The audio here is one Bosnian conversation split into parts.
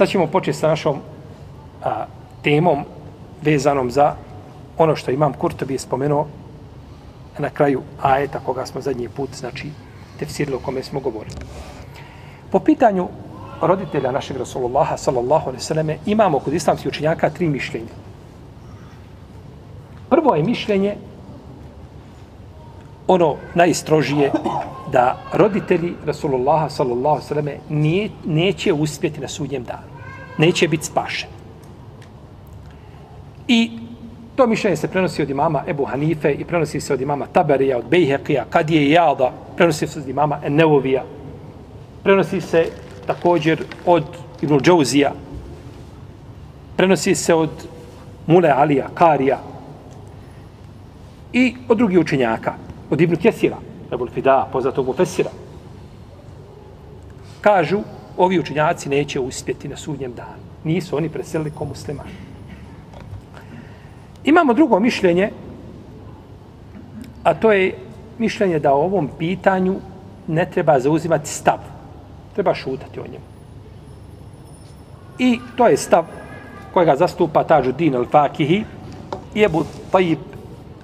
Sad ćemo početi sa našom a, temom vezanom za ono što imam Kurtobi je spomenuo na kraju ajeta koga smo zadnji put, znači, tefsirili o kome smo govorili. Po pitanju roditelja našeg Rasulullaha, sallallahu alaihi sallam, imamo kod islamskih učenjaka tri mišljenja. Prvo je mišljenje ono najstrožije da roditelji Rasulullaha sallallahu alejhi ve selleme nije, neće uspjeti na sudnjem danu. Neće biti spašen. I to mišljenje se prenosi od imama Ebu Hanife i prenosi se od imama Taberija, od Bejhekija, kad je Jada, prenosi se od imama Enevovija, prenosi se također od Ibn Džauzija, prenosi se od Mule Alija, Karija i od drugih učenjaka od Ibn Kjesira, Ebul Fida, poznatog mu Fesira. Kažu, ovi učenjaci neće uspjeti na sudnjem danu. Nisu oni preselili ko muslimani. Imamo drugo mišljenje, a to je mišljenje da o ovom pitanju ne treba zauzimati stav. Treba šutati o njemu. I to je stav kojega zastupa Tađu Din al-Fakihi i Ebu Tajib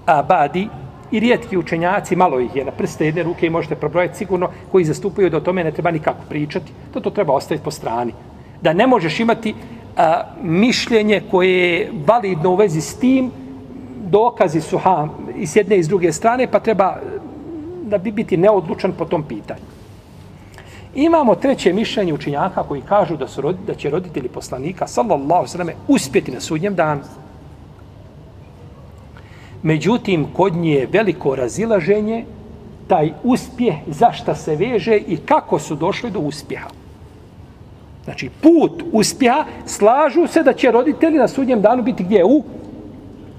Abadi, i rijetki učenjaci, malo ih je na prste jedne ruke i možete probrojati sigurno, koji zastupaju da o tome ne treba nikako pričati, to to treba ostaviti po strani. Da ne možeš imati a, mišljenje koje je validno u vezi s tim, dokazi su ha, i s jedne i s druge strane, pa treba da bi biti neodlučan po tom pitanju. Imamo treće mišljenje učinjaka koji kažu da, su, da će roditelji poslanika, sallallahu sallam, uspjeti na sudnjem danu. Međutim, kod nje je veliko razilaženje, taj uspjeh, zašta se veže i kako su došli do uspjeha. Znači, put uspjeha, slažu se da će roditelji na sudnjem danu biti gdje? U,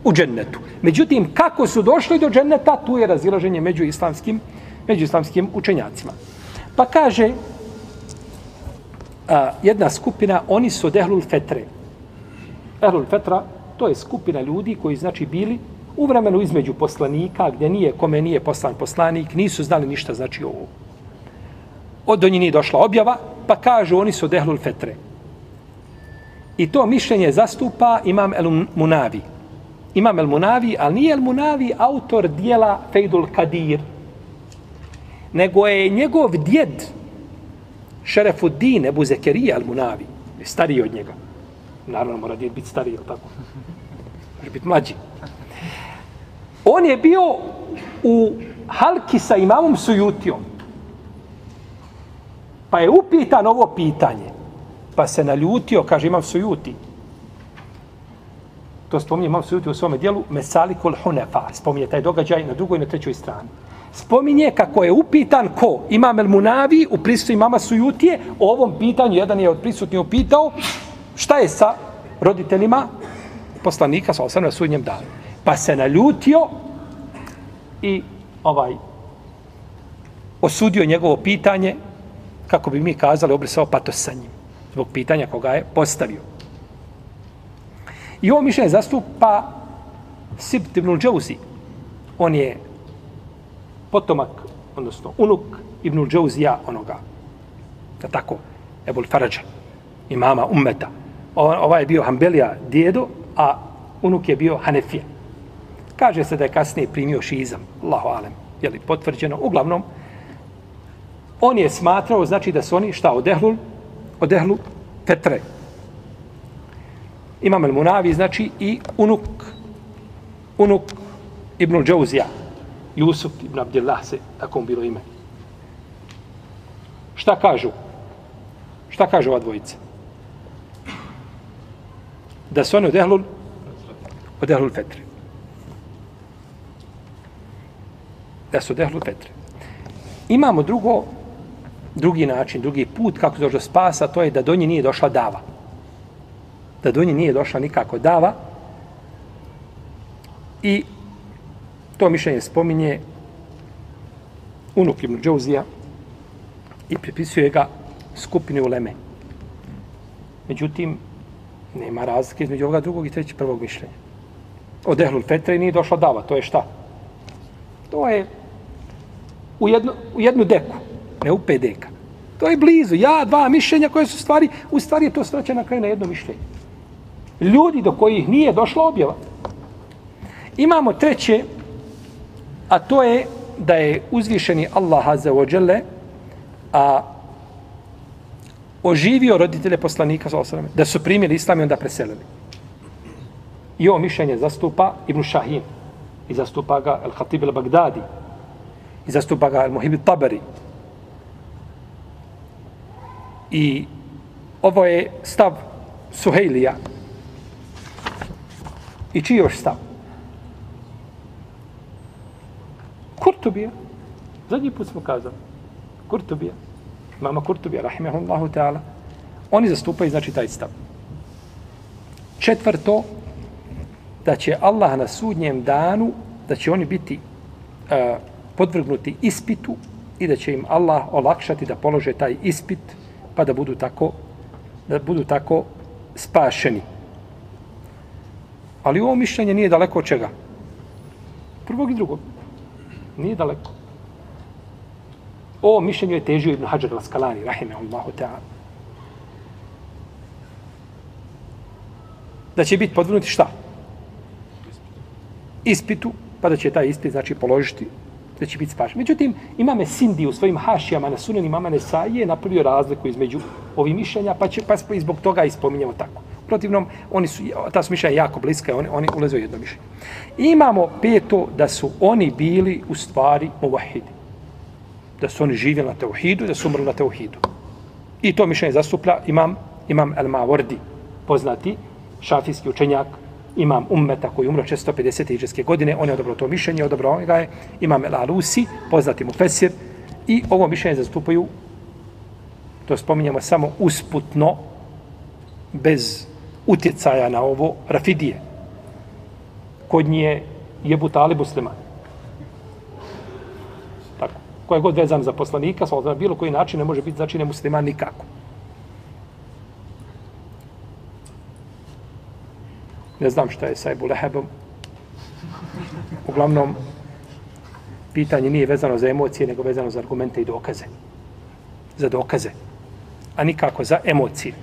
u džennetu. Međutim, kako su došli do dženneta, tu je razilaženje među islamskim, među islamskim učenjacima. Pa kaže, a, jedna skupina, oni su od Ehlul Fetre. Ehlul Fetra, to je skupina ljudi koji znači bili u vremenu između poslanika, gdje nije, kome nije poslan poslanik, nisu znali ništa, znači ovo. Od do njih nije došla objava, pa kažu, oni su dehlul fetre. I to mišljenje zastupa imam El Munavi. Imam El Munavi, ali nije El Munavi autor dijela Fejdul Kadir, nego je njegov djed, Šerefuddin Ebu Zekerija El Munavi, stariji od njega. Naravno, mora djed biti stariji, tako? Može biti mlađi. On je bio u halki sa imamom Sujutijom. Pa je upitan ovo pitanje. Pa se naljutio, kaže imam Sujuti. To spominje imam Sujuti u svome dijelu Mesalikul Hunefa. Spominje taj događaj na drugoj i na trećoj strani. Spominje kako je upitan ko? Imam El Munavi u prisutku imama Sujutije. O ovom pitanju, jedan je od prisutnih upitao šta je sa roditeljima poslanika sa osam na sudnjem danu pa se naljutio i ovaj osudio njegovo pitanje kako bi mi kazali obrisao patos sa njim zbog pitanja koga je postavio. I ovo mišljenje zastupa Sibt ibn Džauzi. On je potomak, odnosno unuk ibn Džauzija onoga, da tako, Ebul Farađa, imama ummeta. Ovaj je bio Hambelija djedo, a unuk je bio Hanefija. Kaže se da je kasnije primio šizam. Allahu alem. Je li potvrđeno? Uglavnom, on je smatrao, znači da su oni šta odehlul, Odehlu Petre. Imam el Munavi, znači i unuk, unuk Ibn Džauzija. Jusuf ibn Abdillah se, tako bilo ime. Šta kažu? Šta kažu ova dvojica? Da su oni odehlul, odehlul Petre. Da su dehlu Petre. Imamo drugo, drugi način, drugi put kako dođe spasa, to je da do nje nije došla dava. Da do nje nije došla nikako dava. I to mišljenje spominje unuk Ibn Džauzija i pripisuje ga skupini uleme. Međutim, nema razlike između ovoga drugog i trećeg prvog mišljenja. Od Ehlul Fetre nije došla dava, to je šta? To je u jednu, u jednu deku, ne u pet deka. To je blizu. Ja, dva mišljenja koje su stvari, u stvari je to svraća na kraju na jedno mišljenje. Ljudi do kojih nije došla objava. Imamo treće, a to je da je uzvišeni Allah Azza wa Jalla a oživio roditelje poslanika sallallahu da su primili islam i onda preselili. I ovo mišljenje zastupa Ibn Šahin, i zastupa ga El Khatib el Bagdadi i zastupa ga El Muhib Tabari. I ovo je stav Suhejlija. I čiji još stav? Kurtubija. Zadnji put smo kazali. Kurtubija. Mama Kurtubija, rahimahullahu ta'ala. Oni zastupaju, znači, taj stav. Četvrto, da će Allah na sudnjem danu, da će oni biti uh, podvrgnuti ispitu i da će im Allah olakšati da polože taj ispit pa da budu tako da budu tako spašeni. Ali ovo mišljenje nije daleko od čega? Prvog i drugog. Nije daleko. Ovo mišljenje je težio Ibn Hajar al-Skalani, rahimahullahu ta'ala. Da će biti podvrnuti šta? Ispitu, pa da će taj ispit znači položiti da će biti spašen. Međutim, imame Sindi u svojim hašijama na sunani mama Nesaije napravio razliku između ovih mišljenja, pa će pa i zbog toga ispominjamo tako. Protivnom, oni su, ta su mišljenja jako bliska, oni, oni ulaze u jedno mišljenje. Imamo peto da su oni bili u stvari muvahidi. Da su oni živjeli na teuhidu, da su umrli na teuhidu. I to mišljenje zastuplja imam, imam El Mawardi, poznati šafijski učenjak, imam ummeta koji umro 650. iđeske godine, on je odabrao to mišljenje, odabrao ga je imam El Alusi, poznati mu Fesir, i ovo mišljenje zastupaju, to spominjamo samo usputno, bez utjecaja na ovo Rafidije. Kod nje je Butali musliman. Tako. Ko god vezan za poslanika, sa bilo koji način ne može biti znači ne musliman nikako. Ne znam šta je sa Ebu Lehebom. Uglavnom, pitanje nije vezano za emocije, nego vezano za argumente i dokaze. Za dokaze. A nikako za emocije.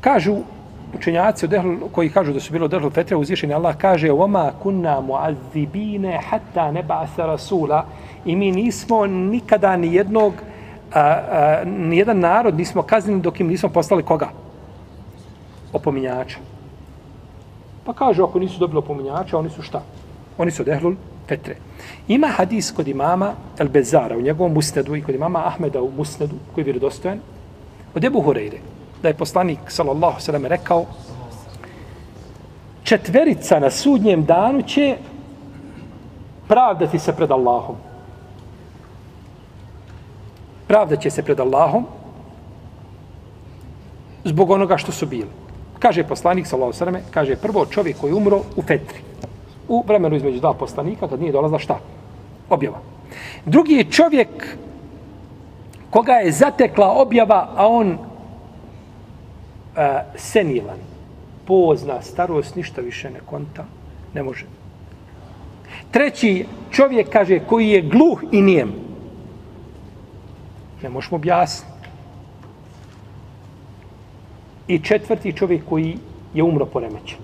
Kažu učenjaci od Ehlul, koji kažu da su bilo Ehlu Fetre uzvišeni, Allah kaže Oma kunna muazibine hatta neba rasula i mi nismo nikada ni jednog a, a, ni jedan narod nismo kaznili dok im nismo poslali koga? Opominjača. Pa kažu, ako nisu dobili opominjača, oni su šta? Oni su dehlul petre. Ima hadis kod imama Al-Bezara u njegovom musnedu i kod imama Ahmeda u musnedu, koji je vjerodostojan, od Ebu Hureyre, da je poslanik, sallallahu sallam, rekao, četverica na sudnjem danu će pravdati se pred Allahom. Pravda će se pred Allahom zbog onoga što su bili. Kaže poslanik sallallahu alejhi kaže prvo čovjek koji umro u Fetri. U vremenu između dva poslanika kad nije dolazla šta? Objava. Drugi je čovjek koga je zatekla objava, a on uh, senilan, pozna, starost, ništa više ne konta, ne može. Treći čovjek, kaže, koji je gluh i nijem. Ne možemo objasniti i četvrti čovjek koji je umro poremećen.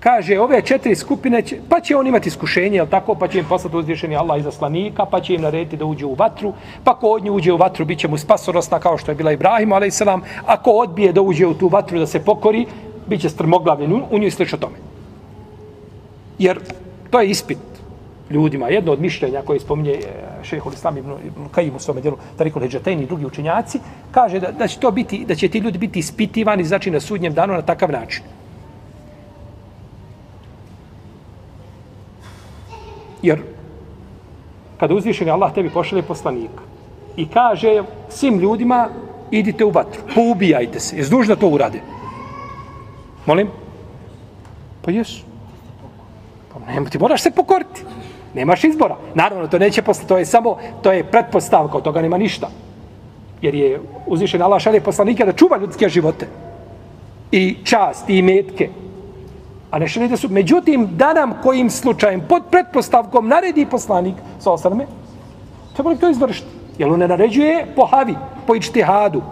Kaže, ove četiri skupine, će, pa će on imati iskušenje, jel tako, pa će im poslati uzvišeni Allah iza slanika, pa će im narediti da uđe u vatru, pa ko od nje uđe u vatru, bit će mu spasorosna kao što je bila Ibrahim, a.s. Ako odbije da uđe u tu vatru da se pokori, bit će strmoglavljen u nju i slično tome. Jer to je ispit ljudima. Jedno od mišljenja koje spominje e, šehol Islam ibn, ibn Kajim u svome djelu, Tarikul Heđatajni i drugi učenjaci, kaže da, da, će to biti, da će ti ljudi biti ispitivani znači na sudnjem danu na takav način. Jer kada uzvišeni Allah tebi pošalje poslanika i kaže svim ljudima idite u vatru, poubijajte se. Jesi dužni da to urade? Molim? Pa jesu. Pa nema, ti moraš se pokoriti. Nemaš izbora. Naravno, to neće posle, to je samo, to je pretpostavka, od toga nema ništa. Jer je uzvišen Allah šalje poslanike da čuva ljudske živote. I čast, i metke. A ne šarijete su. Međutim, da nam kojim slučajem, pod pretpostavkom, naredi poslanik, sa osrme, treba li to izvršiti? Jer on ne naređuje po havi, po ičtihadu,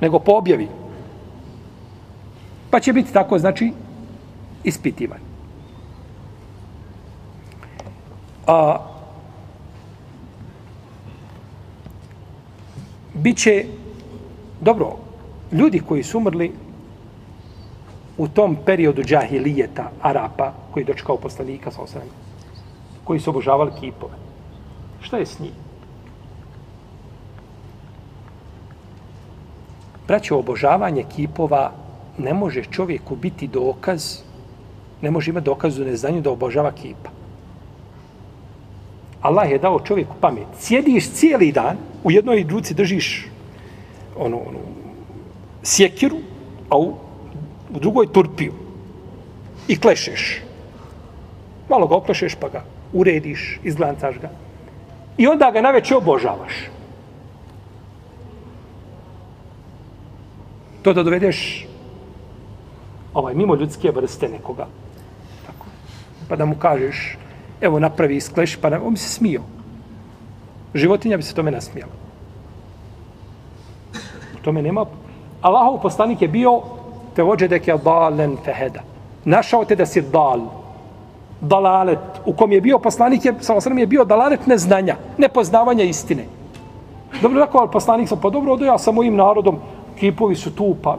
nego po objavi. Pa će biti tako, znači, ispitivan. A, biće, dobro, ljudi koji su umrli u tom periodu džahilijeta Arapa, koji dočekao poslanika sa osrem, koji su obožavali kipove. Šta je s njim? Braćo, obožavanje kipova ne može čovjeku biti dokaz, ne može imati dokaz u neznanju da obožava kipa. Allah je dao čovjeku pamet. Sjediš cijeli dan, u jednoj ruci držiš ono, ono, sjekiru, a u, u drugoj turpiju. I klešeš. Malo ga oklešeš, pa ga urediš, izglancaš ga. I onda ga naveće obožavaš. To da dovedeš ovaj, mimo ljudske vrste nekoga. Tako. Pa da mu kažeš, evo napravi iskleš, pa on bi se smio. Životinja bi se tome nasmijala. U tome nema... Allahov poslanik je bio te vođe deke dalen feheda. Našao te da si dal. Dalalet. U kom je bio poslanik, je, sa je bio dalalet neznanja, nepoznavanja istine. Dobro, tako, ali poslanik sam, pa dobro, ja sa mojim narodom, kipovi su tu, pa...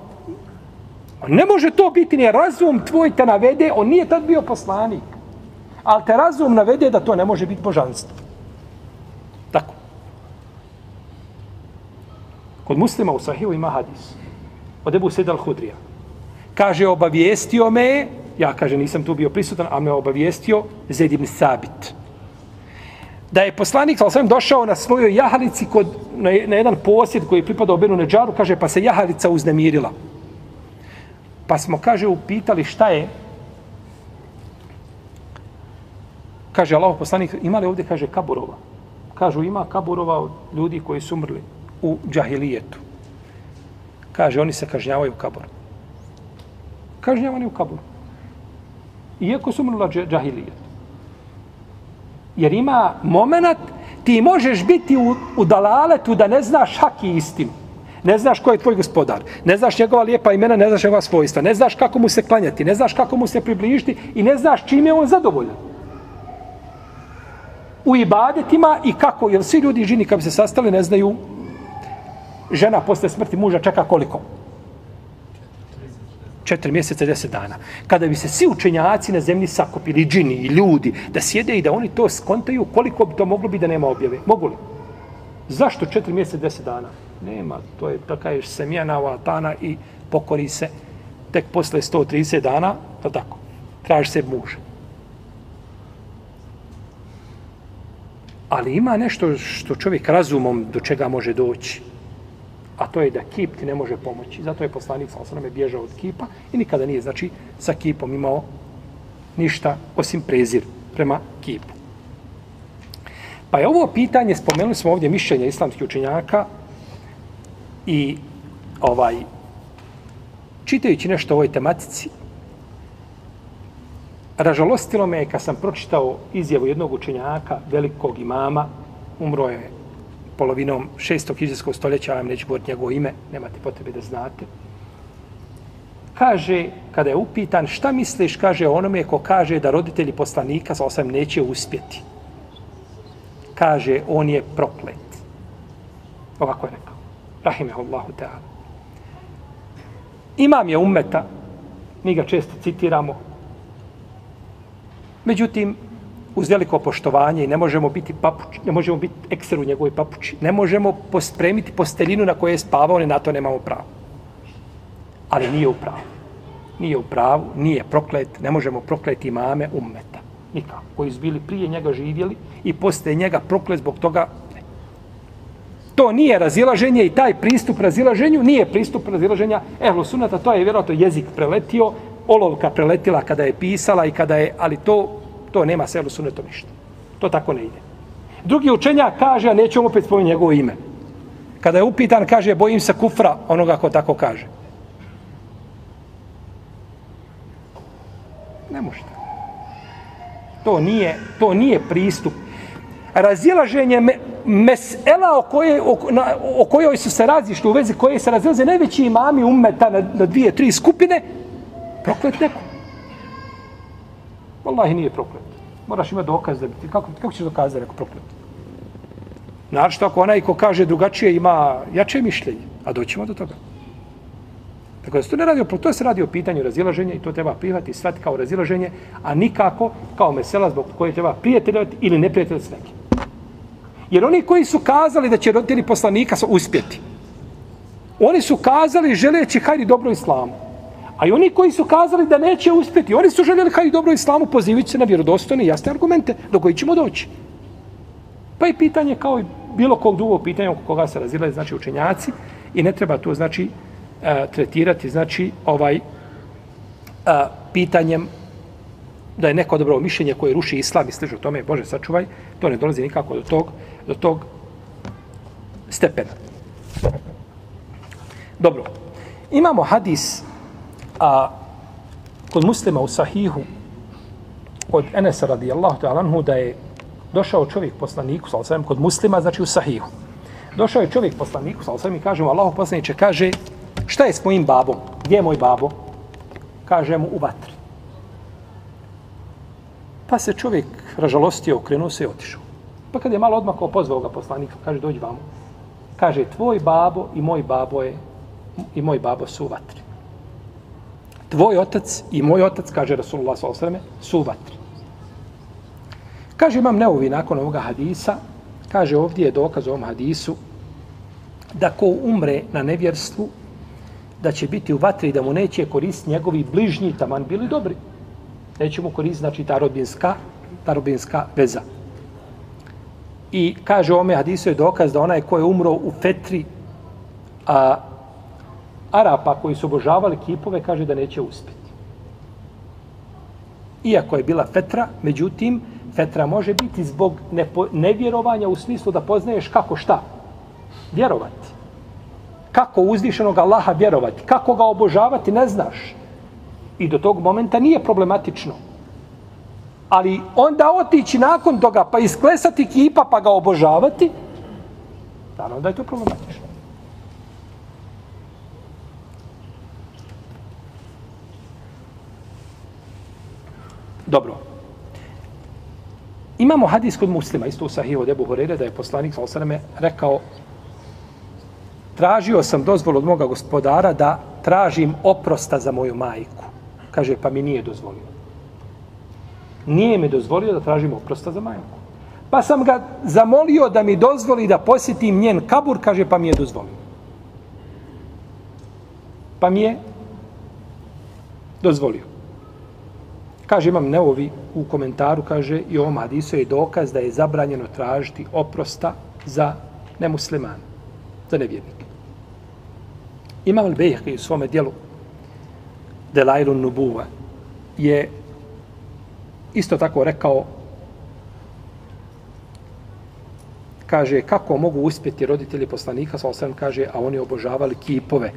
Ne može to biti, ne razum tvoj te navede, on nije tad bio poslanik. Ali te razum navede da to ne može biti božanstvo. Tako. Kod muslima u Sahihu ima hadis. Od Ebu Sedal Hudrija. Kaže, obavijestio me, ja kaže, nisam tu bio prisutan, a me obavijestio Zaid ibn Sabit. Da je poslanik, sa osvijem došao na svojoj jahalici kod, na, na jedan posjed koji je pripadao Benu Neđaru, kaže, pa se jahalica uznemirila. Pa smo, kaže, upitali šta je, Kaže Allah poslanik, ima li ovdje, kaže, kaburova? Kažu, ima kaburova od ljudi koji su umrli u džahilijetu. Kaže, oni se kažnjavaju u kaboru. Kažnjavani u kaboru. Iako su umrli u džahilijetu. Jer ima moment, ti možeš biti u, u dalaletu da ne znaš haki istinu. Ne znaš ko je tvoj gospodar. Ne znaš njegova lijepa imena, ne znaš njegova svojstva. Ne znaš kako mu se klanjati. Ne znaš kako mu se približiti. I ne znaš čime je on zadovoljan u ibadetima i kako, jer svi ljudi i žini kad bi se sastali ne znaju žena posle smrti muža čeka koliko? Četiri mjeseca, deset dana. Kada bi se svi učenjaci na zemlji sakopili, džini i ljudi, da sjede i da oni to skontaju, koliko bi to moglo bi da nema objave? Mogu li? Zašto četiri mjeseca, deset dana? Nema, to je tako je semijana vatana i pokori se tek posle 130 dana, to tako, traži se muža. Ali ima nešto što čovjek razumom do čega može doći. A to je da kip ti ne može pomoći. Zato je poslanik sa osaname bježao od kipa i nikada nije, znači, sa kipom imao ništa osim prezir prema kipu. Pa je ovo pitanje, spomenuli smo ovdje mišljenja islamskih učenjaka i ovaj, čitajući nešto o ovoj tematici, Ražalostilo me je kad sam pročitao izjavu jednog učenjaka, velikog imama, umro je polovinom šestog hiđarskog stoljeća, vam neću govoriti njegovo ime, nemate potrebe da znate. Kaže, kada je upitan, šta misliš, kaže onome ko kaže da roditelji poslanika sa osam neće uspjeti. Kaže, on je proklet. Ovako je rekao. Rahimehullahu ta'ala. Imam je ummeta, mi ga često citiramo, Međutim, uz veliko poštovanje i ne možemo biti papuč, ne možemo biti ekser u njegovoj papuči, ne možemo pospremiti posteljinu na kojoj je spavao, ne na to nemamo pravo. Ali nije u pravu. Nije u pravu, nije proklet, ne možemo prokleti imame ummeta. Nikako. Koji su bili prije njega živjeli i posle njega proklet zbog toga ne. To nije razilaženje i taj pristup razilaženju nije pristup razilaženja ehlu sunata, to je vjerojatno jezik preletio, olovka preletila kada je pisala i kada je, ali to, to nema selu sunetom ništa. To tako ne ide. Drugi učenja kaže, a nećemo opet spomenuti njegovo ime. Kada je upitan, kaže, bojim se kufra onoga ko tako kaže. Ne možete. To nije, to nije pristup. Razilaženje me, mesela o, koje, o, na, o kojoj su se razišli u vezi koje se razilaze najveći imami umeta na, na dvije, tri skupine, proklet neko. Wallahi nije proklet. Moraš imati dokaz da biti. Kako, kako ćeš dokazati da neko proklet? Naravno, ako onaj ko kaže drugačije ima jače mišljenje, a doćemo do toga. Tako da se to ne radi o, to se radi o pitanju razilaženja i to treba prihvatiti sve kao razilaženje, a nikako kao mesela zbog koje treba prijateljati ili ne prijateljati s nekim. Jer oni koji su kazali da će roditelji poslanika uspjeti, oni su kazali želeći hajdi dobro islamu. A i oni koji su kazali da neće uspjeti, oni su željeli hajdi dobro islamu, pozivajući se na vjerodostojne i jasne argumente do koji ćemo doći. Pa i pitanje kao i bilo kog drugog pitanja oko koga se razilaju, znači učenjaci, i ne treba to, znači, e, tretirati, znači, ovaj a, pitanjem da je neko dobro mišljenje koje ruši islam i sliže tome, Bože, sačuvaj, to ne dolazi nikako do tog, do tog stepena. Dobro. Imamo hadis a, kod muslima u sahihu od Enesa radijallahu ta'ala anhu da je došao čovjek poslaniku, sa osvijem kod muslima, znači u sahihu. Došao je čovjek poslaniku, sa osvijem i kaže mu, Allahu poslaniče kaže, šta je s mojim babom? Gdje je moj babo? Kaže mu, u vatri. Pa se čovjek ražalostio, okrenuo se i otišao. Pa kad je malo odmakao, pozvao ga poslanika, kaže, dođi vamo. Kaže, tvoj babo i moj babo je, i moj babo su u vatri. Tvoj otac i moj otac, kaže Rasulullah s.a.v. su u vatri. Kaže, imam neovi nakon ovoga hadisa, kaže, ovdje je dokaz ovom hadisu, da ko umre na nevjerstvu, da će biti u vatri i da mu neće korist njegovi bližnji taman bili dobri. Neće mu korist, znači, ta rodbinska, ta rodbinska veza. I kaže ome hadisu je dokaz da onaj ko je umro u fetri a, Arapa koji su obožavali kipove, kaže da neće uspjeti. Iako je bila fetra, međutim, fetra može biti zbog nepo, nevjerovanja u smislu da poznaješ kako šta? Vjerovati. Kako uzvišenog Allaha vjerovati? Kako ga obožavati, ne znaš. I do tog momenta nije problematično. Ali onda otići nakon toga pa isklesati kipa pa ga obožavati, naravno da je to problematično. Dobro. Imamo hadis kod muslima, isto u sahihu od Ebu Horeire, da je poslanik sa osaname rekao tražio sam dozvolu od moga gospodara da tražim oprosta za moju majku. Kaže, pa mi nije dozvolio. Nije mi dozvolio da tražim oprosta za majku. Pa sam ga zamolio da mi dozvoli da posjetim njen kabur, kaže, pa mi je dozvolio. Pa mi je dozvolio. Kaže, imam neovi u komentaru, kaže, i ovom hadisu je dokaz da je zabranjeno tražiti oprosta za nemuslimane, za nevjernike. Imam Al-Bejhki u svome dijelu Delajlu Nubuva je isto tako rekao kaže kako mogu uspjeti roditelji poslanika sa osam kaže a oni obožavali kipove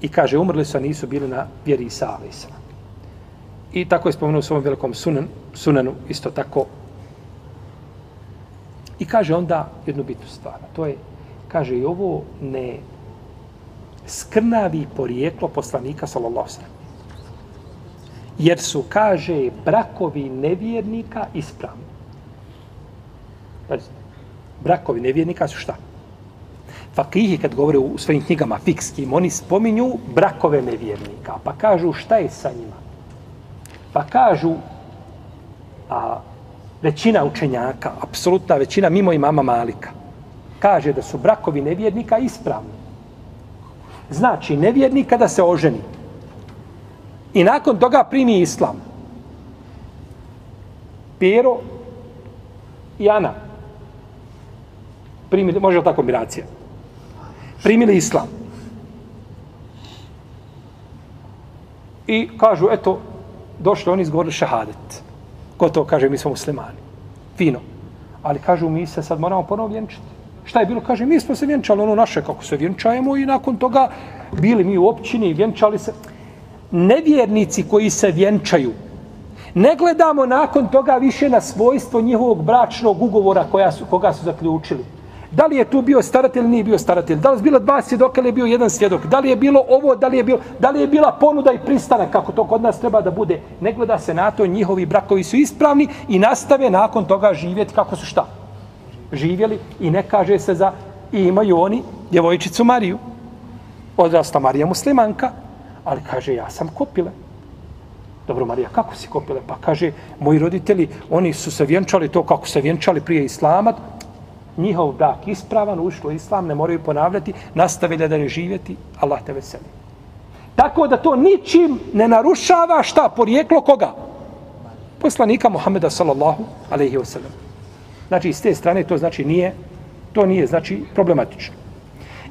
i kaže umrli su a nisu bili na vjeri Isa alaihi I tako je spomenuo u svom velikom sunan, sunanu, isto tako. I kaže onda jednu bitnu stvar. To je, kaže, i ovo ne skrnavi porijeklo poslanika, sallallahu sallam. Jer su, kaže, brakovi nevjernika ispravni. Brakovi nevjernika su šta? Fakihi kad govore u svojim knjigama fikskim, oni spominju brakove nevjernika. Pa kažu šta je sa njima? Pa kažu, a većina učenjaka, apsolutna većina, mimo i mama Malika, kaže da su brakovi nevjernika ispravni. Znači, nevjernik kada se oženi i nakon toga primi islam, Pero i Ana, primili, može li ta kombinacija? Primili islam. I kažu, eto, došli oni izgovorili šahadet. Ko to kaže, mi smo muslimani. Fino. Ali kažu, mi se sad moramo ponovo vjenčati. Šta je bilo? Kaže, mi smo se vjenčali ono naše kako se vjenčajemo i nakon toga bili mi u općini i vjenčali se. nevjernici koji se vjenčaju, ne gledamo nakon toga više na svojstvo njihovog bračnog ugovora koja su, koga su zaključili. Da li je tu bio staratelj ili nije bio staratelj? Da li je bilo dva svjedoka ili je bio jedan svjedok? Da li je bilo ovo, da li je, bilo, da li je bila ponuda i pristanak kako to kod nas treba da bude? Ne gleda se na to, njihovi brakovi su ispravni i nastave nakon toga živjeti kako su šta? Živjeli i ne kaže se za i imaju oni djevojčicu Mariju. Odrasla Marija muslimanka, ali kaže ja sam kopile. Dobro, Marija, kako si kopile? Pa kaže, moji roditelji, oni su se vjenčali to kako se vjenčali prije Islama, njihov brak ispravan, ušlo islam, ne moraju ponavljati, nastavili da ne živjeti, Allah te veseli. Tako da to ničim ne narušava šta porijeklo koga? Poslanika Muhammeda sallallahu alaihi wa sallam. Znači, s te strane to znači nije, to nije znači problematično.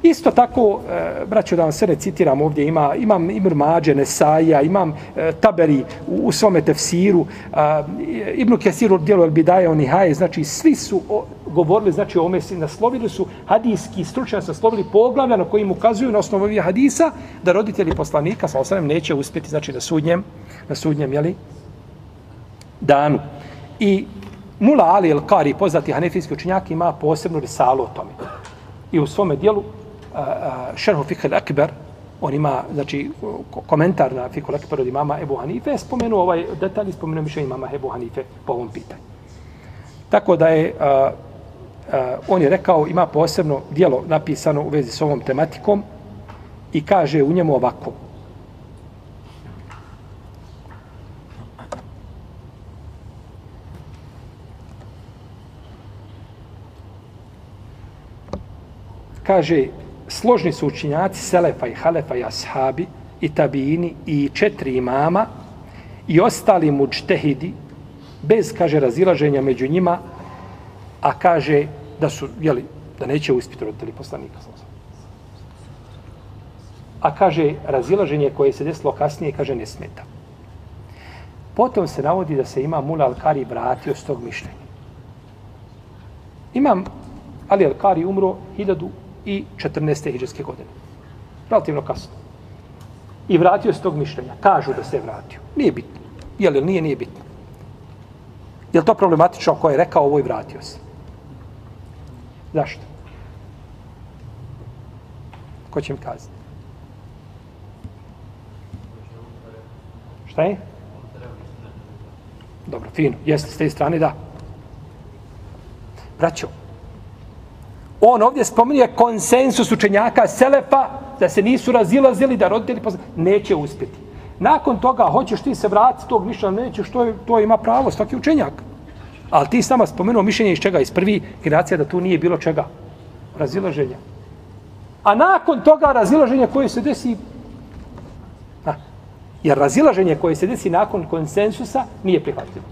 Isto tako, e, braćo, da vam sve ne citiram ovdje, ima, imam Ibn Mađe, Nesaja, imam e, Taberi u, u svome tefsiru, e, Ibn Kesiru dijelu Elbidaje Bidaje, oni haje, znači svi su o, govorili, znači ome si naslovili su hadijski stručnjaci naslovili poglavlja na kojim ukazuju na osnovu ovih hadisa da roditelji poslanika, sa osanem, neće uspjeti, znači na sudnjem, na sudnjem, jeli, danu. I Mula Ali El Kari, poznati hanefijski učinjak, ima posebnu risalu o tome. I u svome dijelu šerhu Fikhe al-akbar, on ima, znači, komentar na fikh al-akbar od imama Ebu Hanife, spomenu ovaj detalj, spomenuo mišljenje imama Ebu Hanife po ovom pitanju. Tako da je, a, a, on je rekao, ima posebno dijelo napisano u vezi s ovom tematikom i kaže u njemu ovako. Kaže, složni su učinjaci Selefa i Halefa i Ashabi i Tabini i četiri imama i ostali mučtehidi bez, kaže, razilaženja među njima, a kaže da su, jeli, da neće uspjeti roditelji poslanika. A kaže, razilaženje koje se desilo kasnije, kaže, ne smeta. Potom se navodi da se ima Mula Al-Kari vratio s tog mišljenja. Imam Ali Al-Kari umro 1000 14. hiđarske godine. Relativno kasno. I vratio se tog mišljenja. Kažu da se je vratio. Nije bitno. Je li nije, nije bitno. Je li to problematično ko je rekao ovo i vratio se? Zašto? Ko će mi kazati? Šta je? Dobro, fino. Jeste s te strane, da. Braćo, On ovdje spominje konsensus učenjaka Selefa da se nisu razilazili, da roditelji pozna... neće uspjeti. Nakon toga, hoćeš ti se vratiti tog mišljenja, nećeš, to, je, to ima pravo, svaki učenjak. Ali ti sama spomenuo mišljenje iz čega? Iz prvi generacija da tu nije bilo čega? Razilaženja. A nakon toga razilaženja koje se desi na, Jer razilaženje koje se desi nakon konsensusa nije prihvatljivo.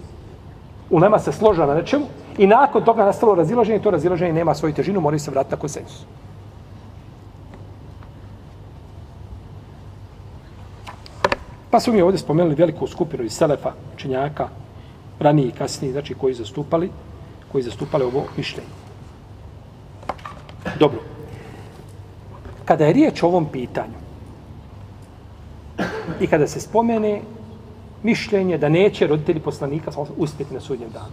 Ulema se složa na nečemu, I nakon toga nastalo razilaženje, to razilaženje nema svoju težinu, mora se vratiti na konsensus. Pa su mi ovdje spomenuli veliku skupinu iz Selefa, činjaka, raniji i kasniji, znači koji zastupali, koji zastupali ovo mišljenje. Dobro. Kada je riječ o ovom pitanju i kada se spomene mišljenje da neće roditelji poslanika uspjeti na sudnjem danu,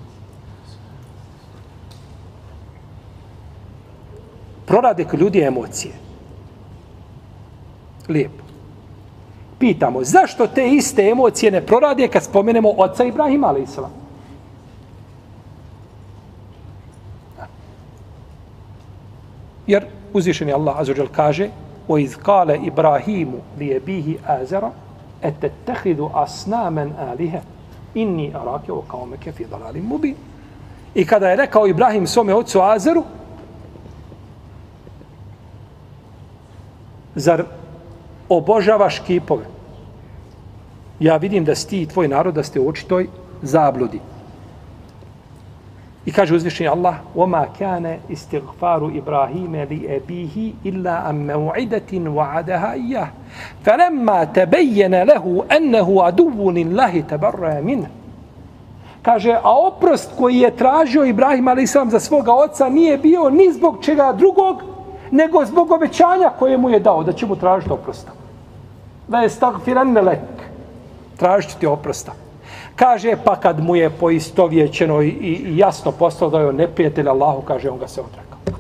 prorade kod ljudi emocije. Lijepo. Pitamo, zašto te iste emocije ne prorade kad spomenemo oca Ibrahima, ali? Jer uzvišeni Allah azuđel kaže o izkale Ibrahimu li je bihi azera ete tehidu asnamen alihe inni arake o kao meke fi mubi. I kada je rekao Ibrahim svome ocu Azeru, zar obožavaš kipove? Ja vidim da sti i tvoj narod da ste u očitoj zabludi. I kaže uzvišenje Allah, وَمَا كَانَ إِسْتِغْفَارُ إِبْرَاهِيمَ لِأَبِيهِ إِلَّا أَمْ مَوْعِدَةٍ وَعَدَهَا إِيَّهِ فَلَمَّا تَبَيَّنَ لَهُ أَنَّهُ عَدُوٌ اللَّهِ تَبَرَّ مِنْهِ Kaže, a oprost koji je tražio Ibrahim a.s. za svoga oca nije bio ni zbog čega drugog, nego zbog obećanja koje mu je dao, da će mu tražiti oprosta. Da je stagfiran lek. tražiti ti oprosta. Kaže, pa kad mu je poistovjećeno i, i jasno postalo da je on neprijatelj Allahu, kaže, on ga se odrekao.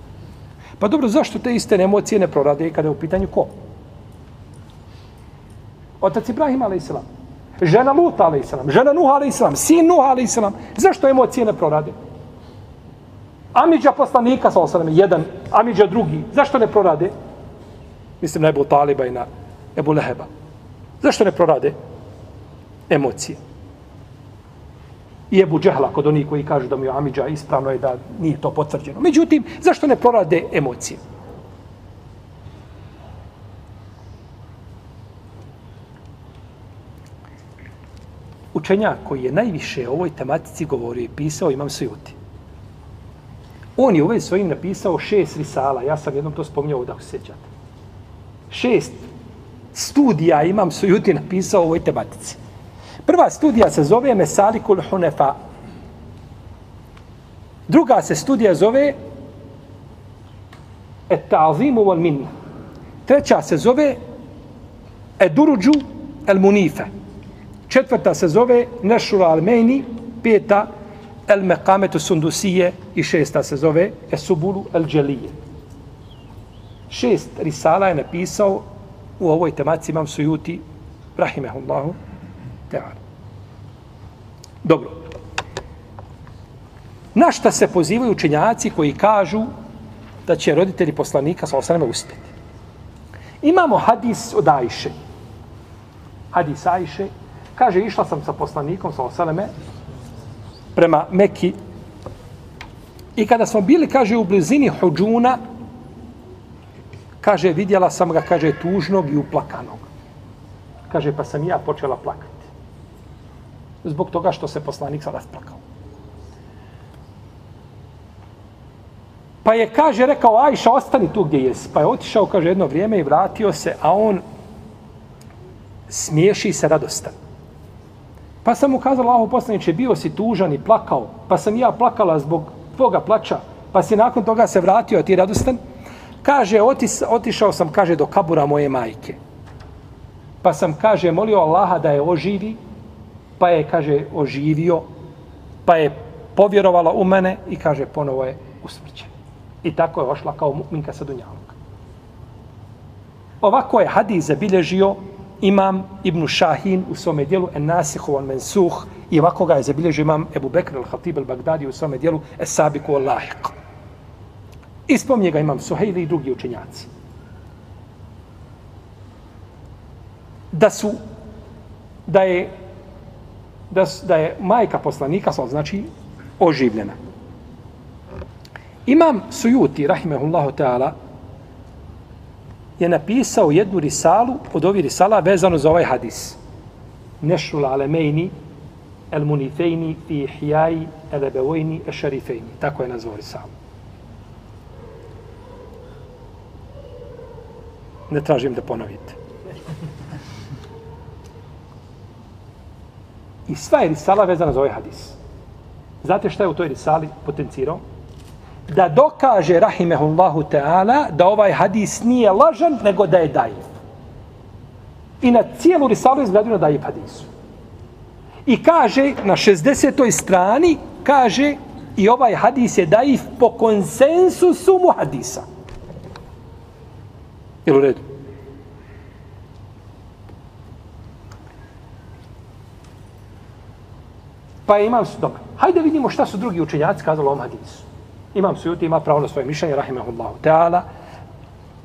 Pa dobro, zašto te iste emocije ne prorade i kada je u pitanju ko? Otac Ibrahim, ali. Žena Luta, ali. Žena Nuh, ali. Sin Nuh, ali. Zašto emocije ne prorade? Amidža poslanika, sa osadame, jedan, Amidža drugi. Zašto ne prorade? Mislim na Ebu Taliba i na Ebu Leheba. Zašto ne prorade emocije? I Ebu Džehla, kod onih koji kažu da mi je Amidža ispravno je da nije to potvrđeno. Međutim, zašto ne prorade emocije? Učenjak koji je najviše o ovoj tematici govorio i pisao, imam sujuti. On je vezi svojim napisao šest risala. Ja sam jednom to spominjao da se. Šest studija imam sujuti napisao o ovoj tematici. Prva studija se zove Mesalikul Hunefa. Druga se studija zove Et ta'zimu wal minna. Treća se zove Eduruđu el Munife. Četvrta se zove Nešura al Mejni. Peta El Mekametu Sundusije. I šesta se zove Esubulu el Dželije. Šest risala je napisao u ovoj tematici imam sujuti rahimehullahu ta'ala. Dobro. Na šta se pozivaju učenjaci koji kažu da će roditelji poslanika sa osanama uspjeti? Imamo hadis od Ajše. Hadis Ajše kaže išla sam sa poslanikom sa osaname prema Meki i kada smo bili, kaže, u blizini Hođuna, kaže, vidjela sam ga, kaže, tužnog i uplakanog. Kaže, pa sam ja počela plakati zbog toga što se poslanik sada splakao. Pa je, kaže, rekao, Ajša, ostani tu gdje jesi. Pa je otišao, kaže, jedno vrijeme i vratio se, a on smiješi se radostan. Pa sam mu kazala, Allaho poslaniče, bio si tužan i plakao, pa sam ja plakala zbog tvoga plača, pa si nakon toga se vratio, a ti radostan. Kaže, otis, otišao sam, kaže, do kabura moje majke. Pa sam, kaže, molio Allaha da je oživi, pa je, kaže, oživio, pa je povjerovala u mene i, kaže, ponovo je usmrćen. I tako je ošla kao mu'minka sa Dunjalog. Ovako je hadis zabilježio imam Ibn Šahin u svome dijelu En Nasihu al Mensuh i ovako ga je zabilježio imam Ebu Bekr al-Hatib al-Bagdadi u svome dijelu Esabiku al-Lahiq. I ga imam Suhejli i drugi učenjaci. Da su, da je da, da je majka poslanika, znači oživljena. Imam Sujuti, rahimehullahu ta'ala, je napisao jednu risalu od ovih risala vezano za ovaj hadis. Nešul alemejni, el munifejni, fi hijaji el ebevojni, e šarifejni. Tako je nazvao risalu. Ne tražim da ponovite. I sva je risala vezana za ovaj hadis. Znate šta je u toj risali potencirao? Da dokaže, rahimehullahu ta'ala, da ovaj hadis nije lažan, nego da je dajiv. I na cijelu risalu izgradio na dajiv hadisu. I kaže, na 60. strani, kaže, i ovaj hadis je dajiv po konsensusu mu hadisa. Jel u redu? Pa je imam, dobro, hajde vidimo šta su drugi učenjaci kazali o ovom hadisu. Imam sujuti, ima pravo na svoje mišljenje, rahimahullahu ta'ala.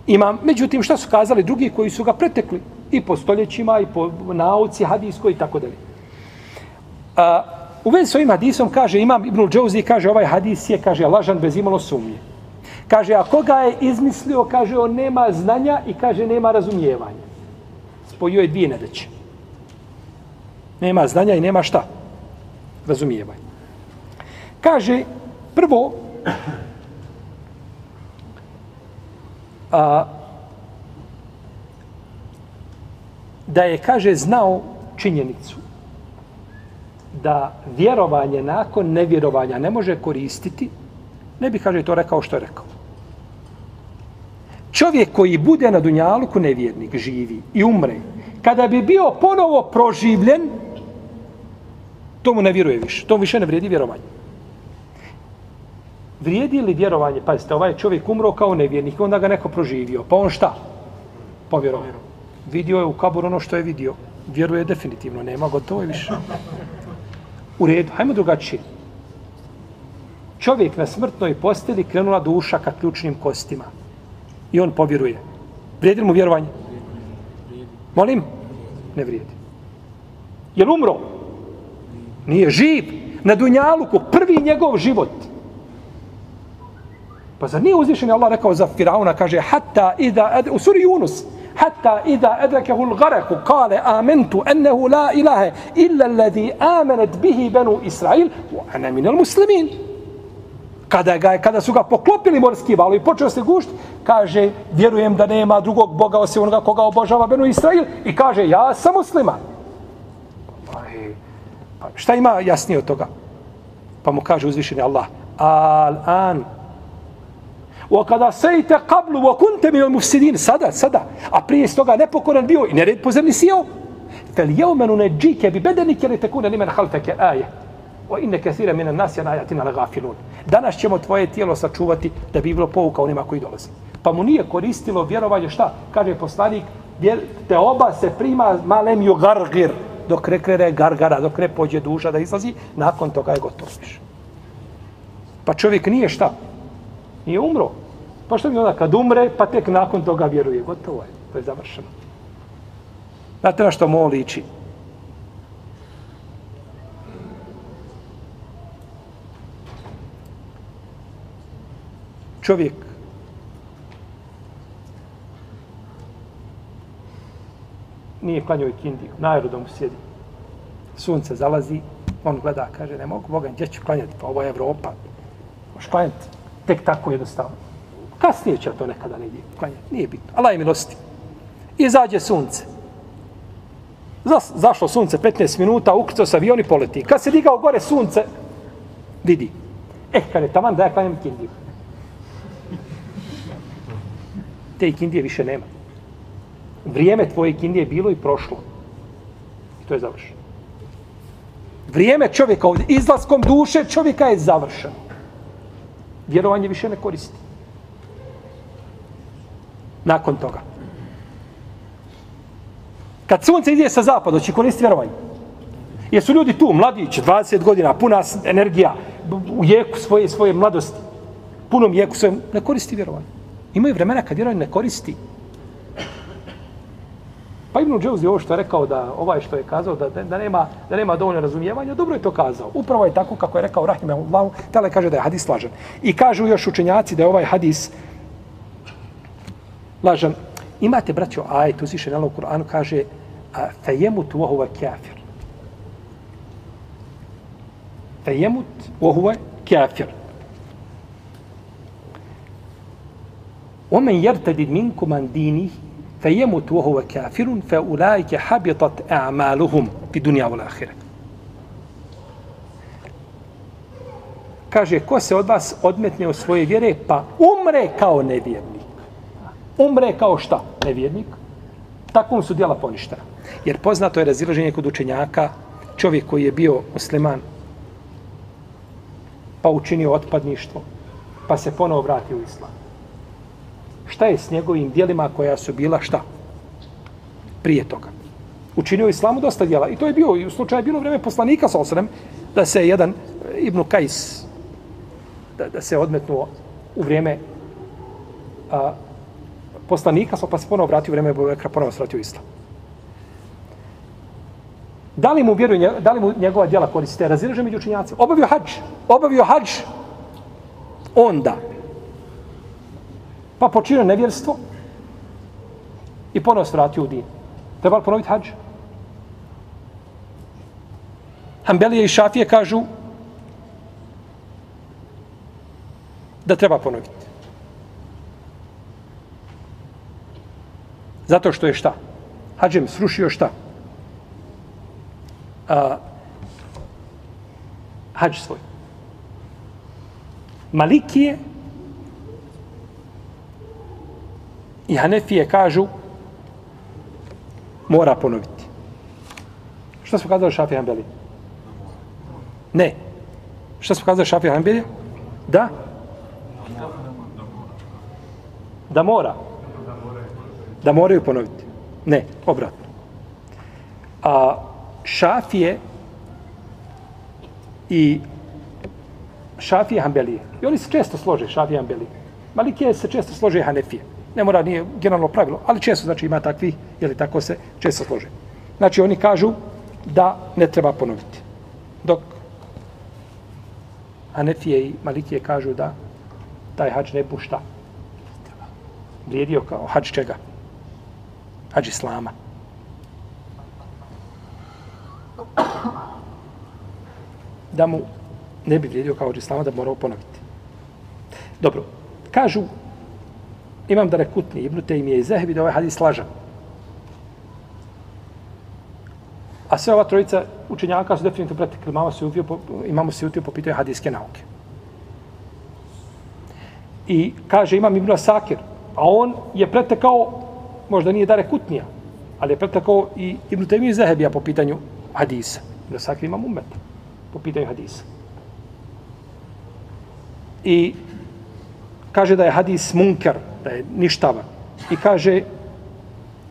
Imam, međutim, šta su kazali drugi koji su ga pretekli i po stoljećima i po nauci hadijskoj, i tako dalje. A, u vezi s ovim hadisom kaže, imam Ibnul Džauzi, kaže, ovaj hadis je, kaže, lažan bez imalo sumnje. Kaže, a koga je izmislio, kaže, on nema znanja i kaže, nema razumijevanja. Spojio je dvije nedeće. Nema znanja i nema šta? Razumijevanja. Kaže, prvo, a, da je, kaže, znao činjenicu da vjerovanje nakon nevjerovanja ne može koristiti, ne bi, kaže, to rekao što je rekao. Čovjek koji bude na Dunjaluku nevjernik, živi i umre, kada bi bio ponovo proživljen, To mu ne vjeruje više. To mu više ne vrijedi vjerovanje. Vrijedi li vjerovanje? Pazite, ovaj čovjek umro kao nevjernik, onda ga neko proživio. Pa on šta? Povjerovao. Vidio je u kabur ono što je vidio. Vjeruje definitivno, nema gotovo je više. U redu, hajmo drugačije. Čovjek na smrtnoj posteli krenula duša ka ključnim kostima. I on povjeruje. Vrijedi mu vjerovanje? Molim? Ne vrijedi. Je umro? Nije živ. Na Dunjaluku prvi njegov život. Pa zar nije uzvišen Allah rekao za Firauna, kaže, hatta ida, u suri Yunus, hatta ida edrakehu l'gareku, kale, amentu, ennehu la ilahe, illa alladhi amenet bihi benu Israil, wa ana minal muslimin. Kada, ga, kada su ga poklopili morski valovi, i počeo se gušt, kaže, vjerujem da nema drugog Boga osim onoga koga obožava Benu Israil i kaže, ja sam musliman. Pa šta ima jasnije od toga? Pa mu kaže uzvišeni Allah, al-an, wa kada sejte qablu wa kunte minal mufsidin, sada, sada, a prije toga nepokoran bio i nered po zemlji sijao, fel jeumenu ne bi bedenike li tekune limen halfeke aje. wa inne kathira min an-nas yana ayatina lagafilun. Danas ćemo tvoje tijelo sačuvati da bi bilo pouka onima koji dolaze. Pa mu nije koristilo vjerovanje šta? Kaže poslanik, te oba se prima malem ju gargir dok ne krene gargara, dok ne pođe duša da izlazi, nakon toga je gotovo više. Pa čovjek nije šta? Nije umro. Pa što mi onda kad umre, pa tek nakon toga vjeruje. Gotovo je. To je završeno. Znate na što mo liči? Čovjek nije klanjao ikindiju, na aerodomu sjedi. Sunce zalazi, on gleda, kaže, ne mogu, Boga, gdje ću klanjati, pa ovo je Evropa. Možeš klanjati, tek tako jednostavno. Kasnije će to nekada negdje klanjati, nije bitno. Allah je milosti. Izađe sunce. Zas, zašlo sunce 15 minuta, ukrcao se avion i poleti. Kad se digao gore sunce, vidi. Eh, kad je taman da ja klanjam kindiju. Te kindije više nema vrijeme tvoje kindije bilo i prošlo. I to je završeno. Vrijeme čovjeka ovdje, izlaskom duše čovjeka je završeno. Vjerovanje više ne koristi. Nakon toga. Kad sunce ide sa zapada, će koristiti vjerovanje. Jesu ljudi tu, mladići, 20 godina, puna energija, u jeku svoje, svoje mladosti, punom jeku svoje, ne koristi vjerovanje. Imaju vremena kad vjerovanje ne koristi. Pa Ibn Dževzi ovo što je rekao da ovaj što je kazao da, da, nema, da nema dovoljno razumijevanja, dobro je to kazao. Upravo je tako kako je rekao Rahimahullahu, tele kaže da je hadis lažan. I kažu još učenjaci da je ovaj hadis lažan. Imate, braćo, aj, tu si šenalo u Kur'anu, kaže fejemut vohuva kafir. Fejemut vohuva kafir. Omen jertedid minkum an dinih فيموت وهو كافر فأولئك حبطت أعمالهم في الدنيا والآخرة kaže, ko se od vas odmetne od svoje vjere, pa umre kao nevjernik. Umre kao šta? Nevjernik. Takvom su djela poništena. Jer poznato je razilaženje kod učenjaka, čovjek koji je bio musliman, pa učinio otpadništvo, pa se ponovo vratio u islam šta je s njegovim dijelima koja su bila šta? Prije toga. Učinio islamu dosta dijela. I to je bio, i u slučaju je bilo vreme poslanika sa osrem, da se jedan eh, Ibn Kajs, da, da se odmetnuo u vrijeme a, poslanika, pa se ponovo vratio u vrijeme Ebu Bekra, ponovo se vratio u islam. Da li mu vjeruje, da li mu njegova djela koriste? Razilaže među učinjacima. Obavio hađ. Obavio hađ. Onda, pa počinio nevjerstvo i ponovo se vratio u din. Treba li ponoviti hađ? Hanbelije i Šafije kažu da treba ponoviti. Zato što je šta? Hadžem srušio šta? A, hađ svoj. Malikije I Hanefije kažu mora ponoviti. Šta smo kazali Šafija Hanbeli? Ne. Šta su kazali Šafija Hanbelija? Da? Da mora. Da moraju ponoviti. Ne, obratno. A Šafije i Šafije hambelije. I oni se često slože Šafije hambelije. Malikije se često slože Hanefije. Ne mora, nije generalno pravilo, ali često znači ima takvi, ili tako se često slože. Znači oni kažu da ne treba ponoviti. Dok Hanefije i Malikije kažu da taj hađ ne pušta. Vrijedio kao hađ čega? Hađ Islama. Da mu ne bi vrijedio kao hađ Islama da morao ponoviti. Dobro, kažu imam da rekutni Ibn im je i Zehebi da ovaj hadis lažan. A sve ova trojica učenjaka su definitivno pretekli imamo se utio po, imamo se utio po pitanju hadijske nauke. I kaže imam Ibn Asakir, a on je pretekao, možda nije Dare Kutnija, ali je pretekao i Ibn Taymi Zahebija po pitanju hadisa. Da sakri imam umet po pitanju hadisa. I kaže da je hadis munker, da je ništavan. I kaže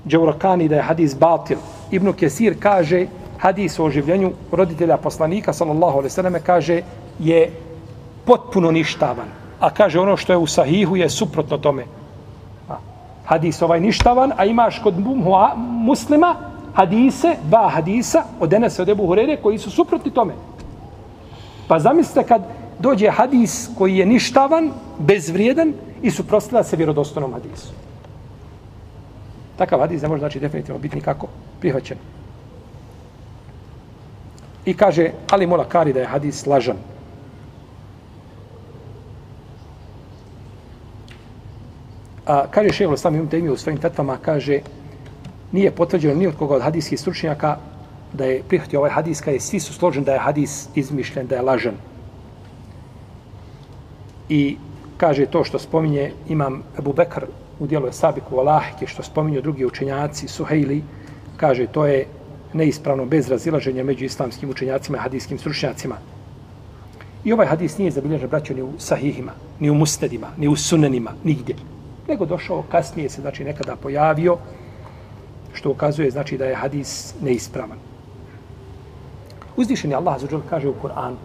Džaurakani da je hadis batil. Ibn Kesir kaže hadis o oživljenju roditelja poslanika sallallahu alejhi ve selleme kaže je potpuno ništavan. A kaže ono što je u sahihu je suprotno tome. Hadis ovaj ništavan, a imaš kod muslima hadise, dva hadisa od Enesa od Ebu Hurere koji su suprotni tome. Pa zamislite kad dođe hadis koji je ništavan, bezvrijedan i suprotstavlja se vjerodostojnom hadisu. Takav hadis ne može znači definitivno biti nikako prihvaćen. I kaže Ali Mola Kari da je hadis lažan. A kaže šehol Islam Ibn Taymi u svojim fetvama, kaže nije potvrđeno ni od koga od hadijskih stručnjaka da je prihvatio ovaj hadis, kada je svi su složeni da je hadis izmišljen, da je lažan. I kaže to što spominje imam Ebu Bekr u dijelu Sabiku Alahike, što spominju drugi učenjaci, Suhejli, kaže to je neispravno bez razilaženja među islamskim učenjacima i hadijskim stručnjacima. I ovaj hadis nije zabilježen, braćo, ni u sahihima, ni u mustedima, ni u sunanima, nigdje. Nego došao kasnije se, znači, nekada pojavio, što ukazuje, znači, da je hadis neispravan. Uzdišen Allah, zađer, kaže u Kur'anu,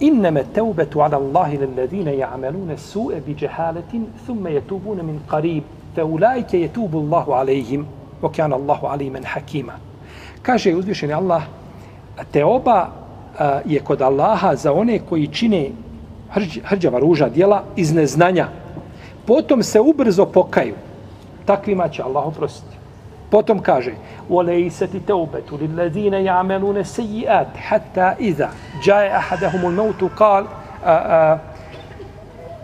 Innama tawbatu ala Allahi lilladhina ya'maluna su'a bi jahalatin thumma yatubuna min qarib fa ulaika yatubu Allahu alayhim wa kana Allahu aliman hakima. Kaže uzvišeni Allah te je kod Allaha za one koji čine hrđ, hrđava ruža djela iz neznanja Potom se ubrzo pokaju. Takvima će Allah oprostiti. Potom kaže وَلَيْسَتِ تَوْبَةُ لِلَّذِينَ يَعْمَلُونَ سَيِّئَاتِ حَتَّى إِذَا جَاءَ أَحَدَهُمُ الْمَوْتُ قَالَ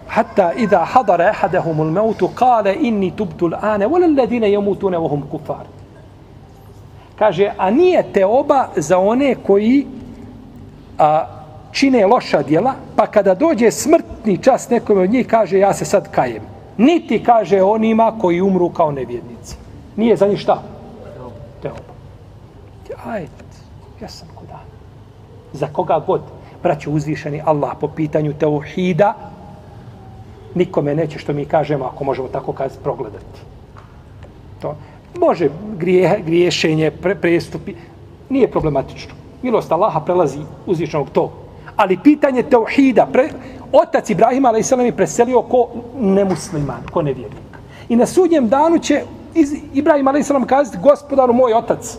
حتى إذا حضر أحدهم الموت قال إني تبت الآن ولا الذين يموتون وهم كفار kaže, a nije te oba za one koji a, čine loša djela, pa kada dođe smrtni čas nekom od njih, kaže, ja se sad kajem. Niti kaže onima koji umru kao nevjednici. Nije za njih šta? Teoba. Ajde, ja sam kuda. Za koga god, braću uzvišeni Allah po pitanju teuhida, nikome neće što mi kažemo, ako možemo tako kazati, progledati. To može grije, griješenje, pre, prestupi, nije problematično. Milost Allaha prelazi uzvišenog to. Ali pitanje teuhida, pre, otac Ibrahima a.s. je preselio ko nemusliman, ko nevjernik. I na sudnjem danu će iz Ibrahim a.s. kazati, gospodaru moj otac,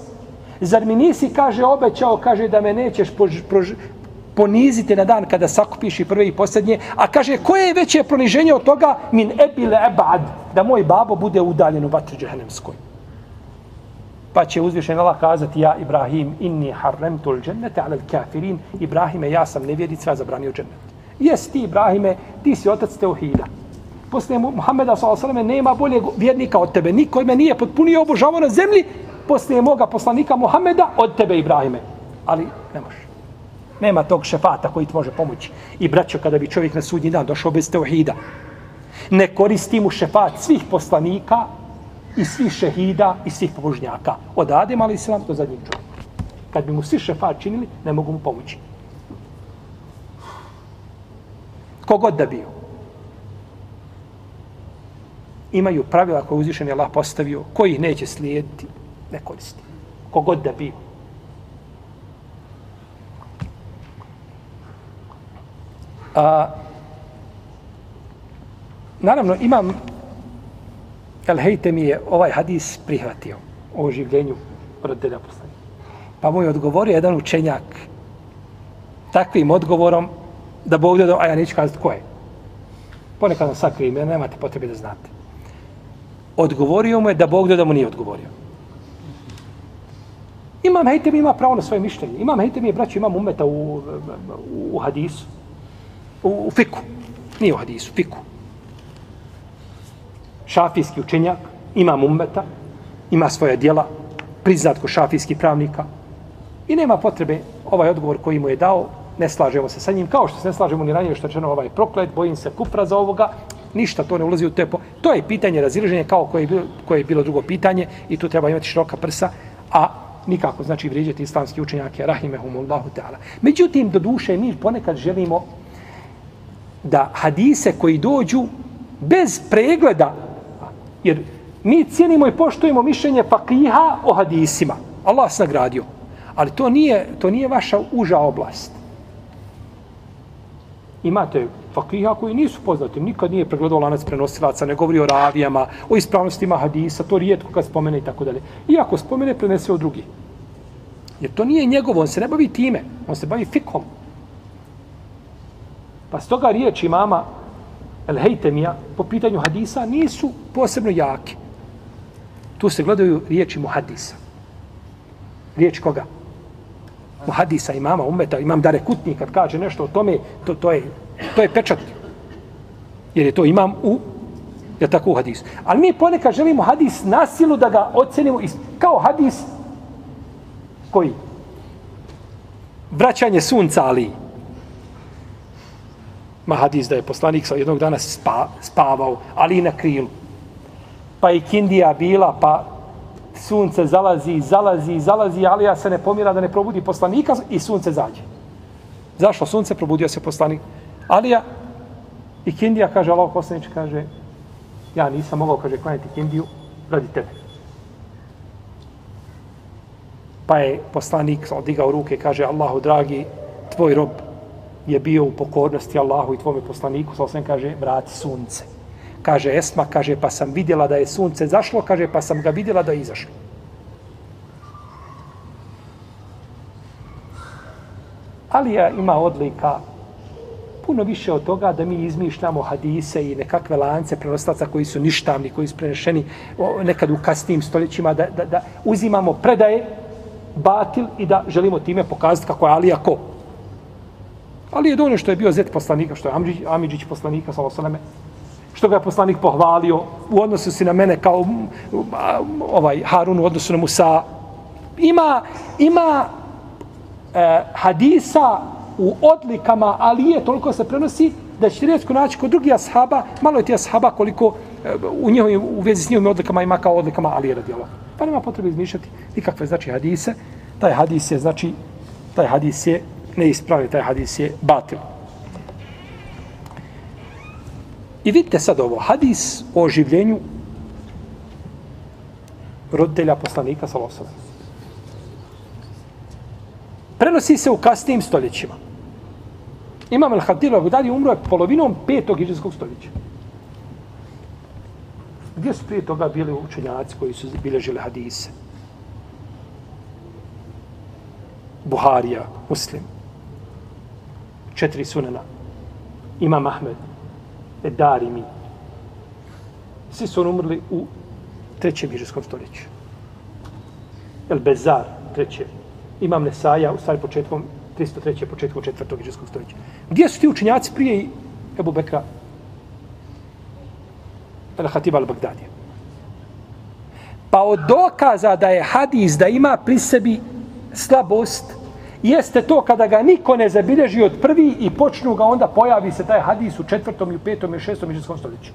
zar mi nisi, kaže, obećao, kaže, da me nećeš pož, prož, poniziti na dan kada sakupiš i prve i posljednje, a kaže koje je veće proniženje od toga min ebile ebad, da moj babo bude udaljen u vatru džehennemskoj. Pa će uzvišen Allah kazati, ja Ibrahim, inni harremtul džennete alel kafirin, Ibrahime, ja sam nevjeric, zabranio džennet. Jes ti, Ibrahime, ti si otac Teohida. Posle Muhammeda s.a.v. nema bolje vjernika od tebe. Niko ime nije potpunio obožavo na zemlji posle moga poslanika Muhammeda od tebe, Ibrahime. Ali ne može. Nema tog šefata koji ti može pomoći. I braćo, kada bi čovjek na sudnji dan došao bez teohida, ne koristi mu šefat svih poslanika i svih šehida i svih pobožnjaka. Od Adem, ali se vam do zadnjeg čovjeka. Kad bi mu svi šefat činili, ne mogu mu pomoći. Kogod da bio. Imaju pravila koje uzvišen je Allah postavio, koji ih neće slijediti, ne koristi. Kogod da bio. A, naravno, imam El Hejte mi je ovaj hadis prihvatio o oživljenju roditelja poslanika. Pa mu je odgovorio jedan učenjak takvim odgovorom da Bog da, a ja neću kazati ko je. Ponekad vam sakri ime, nemate potrebe da znate. Odgovorio mu je da Bog da mu nije odgovorio. Imam Hejte ima pravo na svoje mišljenje. Imam Hejte je, braću, imam umeta u, u, u hadisu. U, u fiku. Nije u hadisu, fiku šafijski učenjak, ima ummeta, ima svoje dijela, priznat ko šafijski pravnika i nema potrebe ovaj odgovor koji mu je dao, ne slažemo se sa njim, kao što se ne slažemo ni ranije što je ovaj proklet, bojim se kupra za ovoga, ništa to ne ulazi u tepo. To je pitanje razilaženja kao koje je, bilo, koje je bilo drugo pitanje i tu treba imati široka prsa, a nikako znači vrijeđati islamski učenjake, rahimehumullahu ta'ala. Međutim, do duše mi ponekad želimo da hadise koji dođu bez pregleda Jer mi cijenimo i poštujemo mišljenje fakiha o hadisima. Allah nas nagradio. Ali to nije, to nije vaša uža oblast. Imate fakriha koji nisu poznati, nikad nije pregledao lanac prenosilaca, ne govori o ravijama, o ispravnostima hadisa, to rijetko kad spomene i tako dalje. Iako spomene, prenese o drugi. Jer to nije njegovo, on se ne bavi time, on se bavi fikom. Pa stoga riječ imama El Hejtemija po pitanju hadisa nisu posebno jake. Tu se gledaju riječi muhadisa. Riječ koga? Muhadisa, imama, umeta, imam dare kutni kad kaže nešto o tome, to, to, je, to je pečat. Jer je to imam u je tako u hadisu. Ali mi ponekad želimo hadis na silu da ga ocenimo kao hadis koji? Vraćanje sunca ali ma hadis da je poslanik sa jednog dana spa, spavao, ali i na krilu. Pa i kindija bila, pa sunce zalazi, zalazi, zalazi, ali ja se ne pomira da ne probudi poslanika i sunce zađe. Zašlo sunce probudio se poslanik? Alija i kindija kaže, Allah poslanič kaže, ja nisam mogao, kaže, klanjati kindiju radi tebe. Pa je poslanik odigao ruke, kaže, Allahu dragi, tvoj rob je bio u pokornosti Allahu i tvome poslaniku, sa osvijem kaže, vrati sunce. Kaže Esma, kaže, pa sam vidjela da je sunce zašlo, kaže, pa sam ga vidjela da je izašlo. Alija ima odlika puno više od toga da mi izmišljamo hadise i nekakve lance prenostaca koji su ništavni, koji su prenešeni nekad u kasnim stoljećima, da, da, da uzimamo predaje, batil i da želimo time pokazati kako je Alija ko. Ali je dovoljno što je bio zet poslanika, što je Amidžić, Amidžić poslanika, sa osaleme, što ga je poslanik pohvalio u odnosu si na mene kao ovaj Harun u odnosu na Musa. Ima, ima e, hadisa u odlikama, ali je toliko se prenosi da će rijetko naći kod drugih ashaba, malo je ti ashaba koliko e, u njihovim, u vezi s njihovim odlikama ima kao odlikama, ali je radijalo. Pa nema potrebe izmišljati nikakve znači hadise. Taj hadis je, znači, taj hadis je ne ispravi taj hadis je batil. I vidite sad ovo, hadis o oživljenju roditelja poslanika sa. Prenosi se u kasnijim stoljećima. Imam Al-Hadir Al-Gudadi umro je polovinom petog iđanskog stoljeća. Gdje su prije toga bili učenjaci koji su bilježili hadise? Buharija, muslim četiri sunena. Imam Ahmed, Edarimi. Svi su umrli u trećem hiđarskom stoljeću. El Bezar, treće. Imam Nesaja, u stvari početkom 303. početkom četvrtog hiđarskog stoljeća. Gdje su ti učenjaci prije Ebu Bekra? El Hatib al-Bagdadija. Pa od dokaza da je hadis, da ima pri sebi slabost, jeste to kada ga niko ne zabilježi od prvi i počnu ga, onda pojavi se taj hadis u četvrtom i u petom i šestom i šestom stoljeću.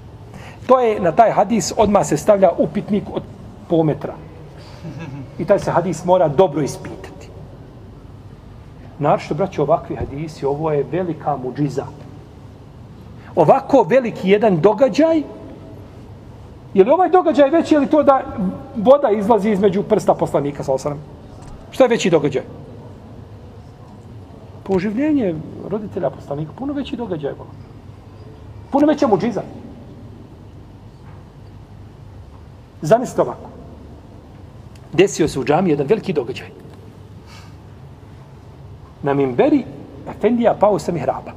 To je, na taj hadis odmah se stavlja upitnik od pometra. I taj se hadis mora dobro ispitati. Naravno, braće, ovakvi hadisi, ovo je velika muđiza. Ovako veliki jedan događaj, je li ovaj događaj veći, je li to da voda izlazi između prsta poslanika, sa osanem? Šta je veći događaj? Poživljenje roditelja poslanika, puno veći događaj. Bo. Puno veća muđiza. Zamislite ovako. Desio se u džami jedan veliki događaj na mimberi, Efendija pao sa mihraba.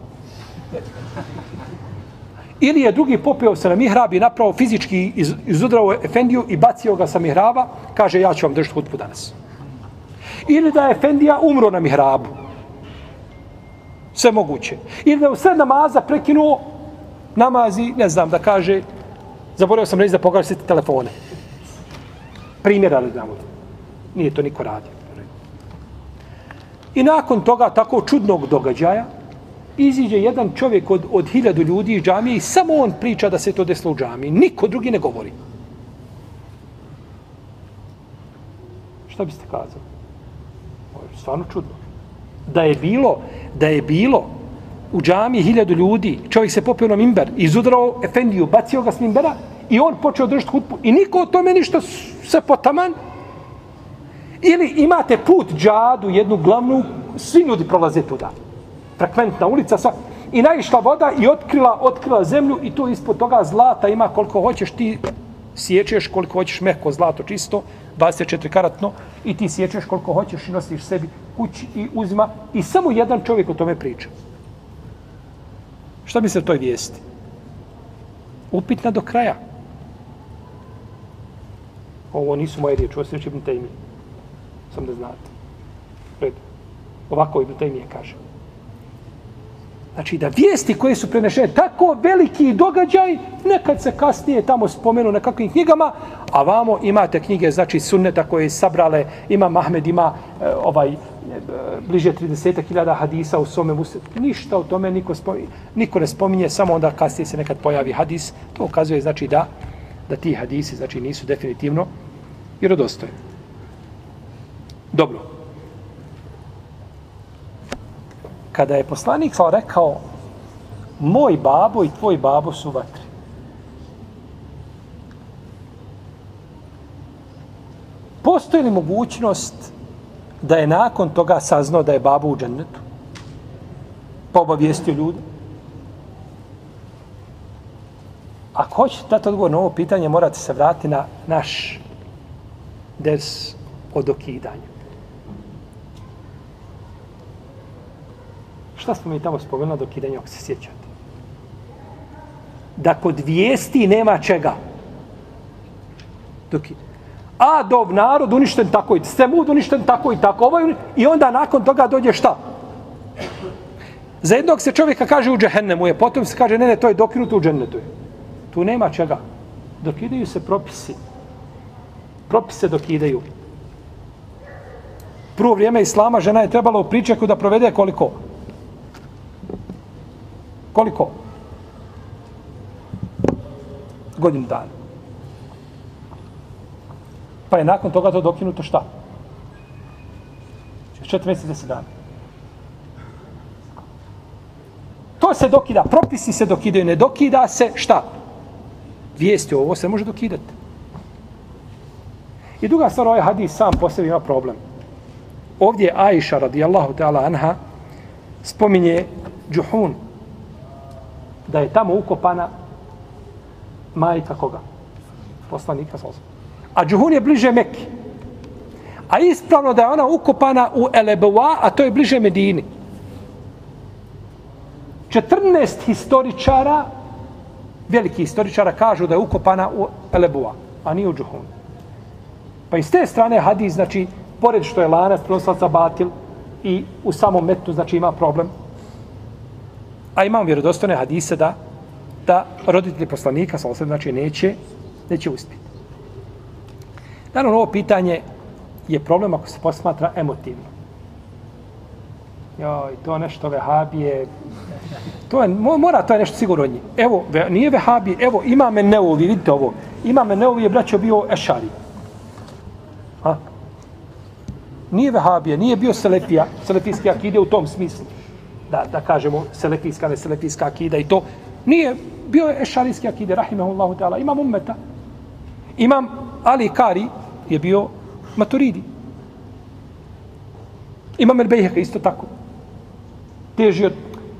Ili je drugi popeo se na mihrab i napravo fizički iz, izudrao Efendiju i bacio ga sa mihraba, kaže ja ću vam držati hutbu danas. Ili da je Efendija umro na mihrabu. Sve moguće. Ili da je u namaza prekinuo namazi, ne znam, da kaže, zaboravio sam reći da pogašite telefone. Primjer, ali znamo. Nije to niko radio. I nakon toga tako čudnog događaja, iziđe jedan čovjek od, od hiljadu ljudi iz džamije i samo on priča da se to desilo u džamiji. Niko drugi ne govori. Šta biste kazali? Ovo je stvarno čudno. Da je bilo, da je bilo u džamiji hiljadu ljudi, čovjek se popio na mimber, izudrao Efendiju, bacio ga s mimbera i on počeo držati hutbu i niko o tome ništa se potaman, Ili imate put džadu, jednu glavnu, svi ljudi prolaze tuda. Frekventna ulica, sva. I naišla voda i otkrila, otkrila zemlju i to ispod toga zlata ima koliko hoćeš ti siječeš koliko hoćeš meko zlato čisto, 24 karatno i ti siječeš koliko hoćeš i nosiš sebi kući i uzima i samo jedan čovjek o tome priča. Šta mi se toj vijesti? Upitna do kraja. Ovo nisu moje riječi, ovo se reći Ibn Taymi. Sam da znate. Red. Ovako Ibn Taymije kaže. Znači da vijesti koje su prenešene tako veliki događaj, nekad se kasnije tamo spomenu na kakvim knjigama, a vamo imate knjige, znači sunneta koje sabrale, ima Mahmed, ima e, ovaj, e, bliže 30.000 hadisa u svome musu. Ništa o tome niko, spominje, niko ne spominje, samo onda kasnije se nekad pojavi hadis. To ukazuje znači da da ti hadisi znači nisu definitivno vjerodostojni. Dobro. Kada je poslanik sa rekao moj babo i tvoj babo su vatri. Postoji li mogućnost da je nakon toga saznao da je babo u džennetu? Pa obavijestio ljudi? Ako hoćete dati odgovor na ovo pitanje, morate se vratiti na naš des o dokidanju. Šta smo mi tamo spomenuli dok kidanja, ako se sjećate? Da kod vijesti nema čega. Dok A dov narod uništen tako i Semud uništen tako i tako. Ovaj I onda nakon toga dođe šta? Za jednog se čovjeka kaže u džehennemu je, potom se kaže ne, ne, to je dokinuto u džennetu. Tu nema čega. Dokidaju se propisi. Propise dokidaju. Prvo vrijeme Islama žena je trebala u pričeku da provede koliko? Koliko? Godinu dana. Pa je nakon toga to dokinuto šta? Četiri mjeseca, deset dana. To se dokida, propisi se dokidaju, ne dokida se šta? Vijesti ovo se može dokidati. I druga stvar, ovaj hadis sam po sebi ima problem. Ovdje Aisha radijallahu ta'ala anha spominje Džuhun, da je tamo ukopana majka koga? Poslanika Sosa. A Džuhun je bliže Mekke. A ispravno da je ona ukopana u Elebua, a to je bliže Medini. 14 historičara, veliki historičara, kažu da je ukopana u Elebua, a nije u Džuhun. Pa iz te strane hadis, znači, pored što je lanac prenoslaca batil i u samom metu, znači, ima problem, A imamo vjerodostojne hadise da da roditelji poslanika sa osam, znači neće, neće uspjeti. Naravno, ovo pitanje je problem ako se posmatra emotivno. Joj, to nešto vehabije, to je, mora, to je nešto sigurno od njih. Evo, nije vehabije, evo, ima me neovi, vidite ovo, ima me neovi je braćo bio ešari. Ha? nije vehabije, nije bio selefija, selefijski akide u tom smislu. Da, da kažemo selefijska, ne selefijska akida i to. Nije, bio je ešarijski akide, rahimahullahu ta'ala. Imam ummeta. Imam Ali Kari je bio maturidi. Imam El Bejheka isto tako. Teži od,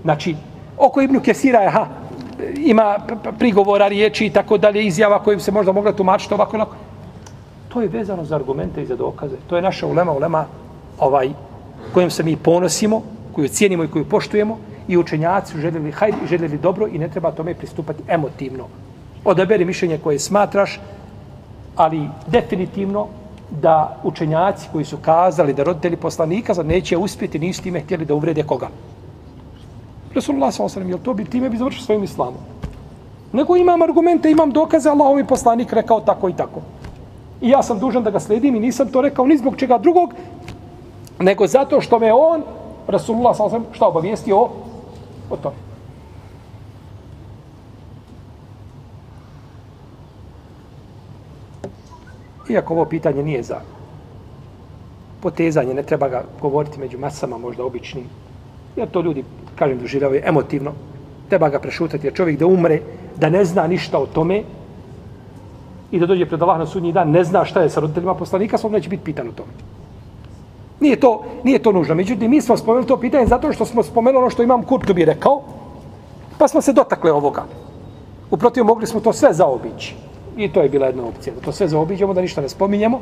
znači, oko Ibnu Kesira je, ha, ima prigovora, riječi i tako dalje, izjava kojim se možda mogla tumačiti ovako i To je vezano za argumente i za dokaze. To je naša ulema, ulema ovaj, kojim se mi ponosimo, koju cijenimo i koju poštujemo i učenjaci su željeli hajr i željeli dobro i ne treba tome pristupati emotivno. Odaberi mišljenje koje smatraš, ali definitivno da učenjaci koji su kazali da roditelji poslanika za neće uspjeti, nisu time htjeli da uvrede koga. Resulullah s.a.v. Jel to bi time bi završio svojim islamom? Nego imam argumente, imam dokaze, Allah ovaj poslanik rekao tako i tako. I ja sam dužan da ga sledim i nisam to rekao ni zbog čega drugog, nego zato što me on, Rasulullah s.a.v. šta obavijestio o, o tome. Iako ovo pitanje nije za potezanje, ne treba ga govoriti među masama, možda običnim, jer to ljudi, kažem, doživljavaju emotivno, treba ga prešutati, jer čovjek da umre, da ne zna ništa o tome, i da dođe pred Allah na sudnji dan, ne zna šta je sa roditeljima poslanika, svom neće biti pitan o tome. Nije to, nije to nužno. Međutim, mi smo spomenuli to pitanje zato što smo spomenuli ono što imam Kurtubi rekao, pa smo se dotakle ovoga. Uprotiv, mogli smo to sve zaobići. I to je bila jedna opcija, da to sve zaobiđemo, da ništa ne spominjemo.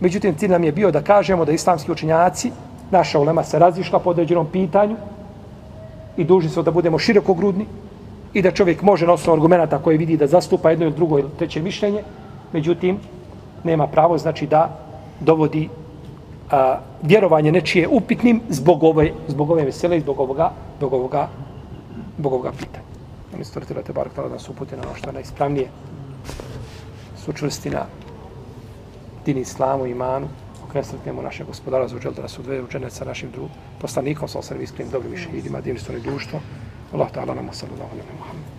Međutim, cilj nam je bio da kažemo da islamski učenjaci, naša ulema se razišla po određenom pitanju i dužni smo da budemo širokogrudni, i da čovjek može na osnovu argumenta koje vidi da zastupa jedno ili drugo ili treće mišljenje, međutim, nema pravo, znači da dovodi a, vjerovanje nečije upitnim zbog ove, zbog ove vesele i zbog ovoga, zbog ovoga, zbog ovoga pitanja. Oni stvrtila te bar da su upute na ono što je najispravnije, su čvrsti na din islamu, imanu, okresretnemo naše gospodara za uđel da nas odveje učenec sa našim drugim poslanikom, sa osrem iskrenim dobrim i šehidima, divnim stvari društvo, Allah ta'ala nam sallallahu alaihi wa sallam.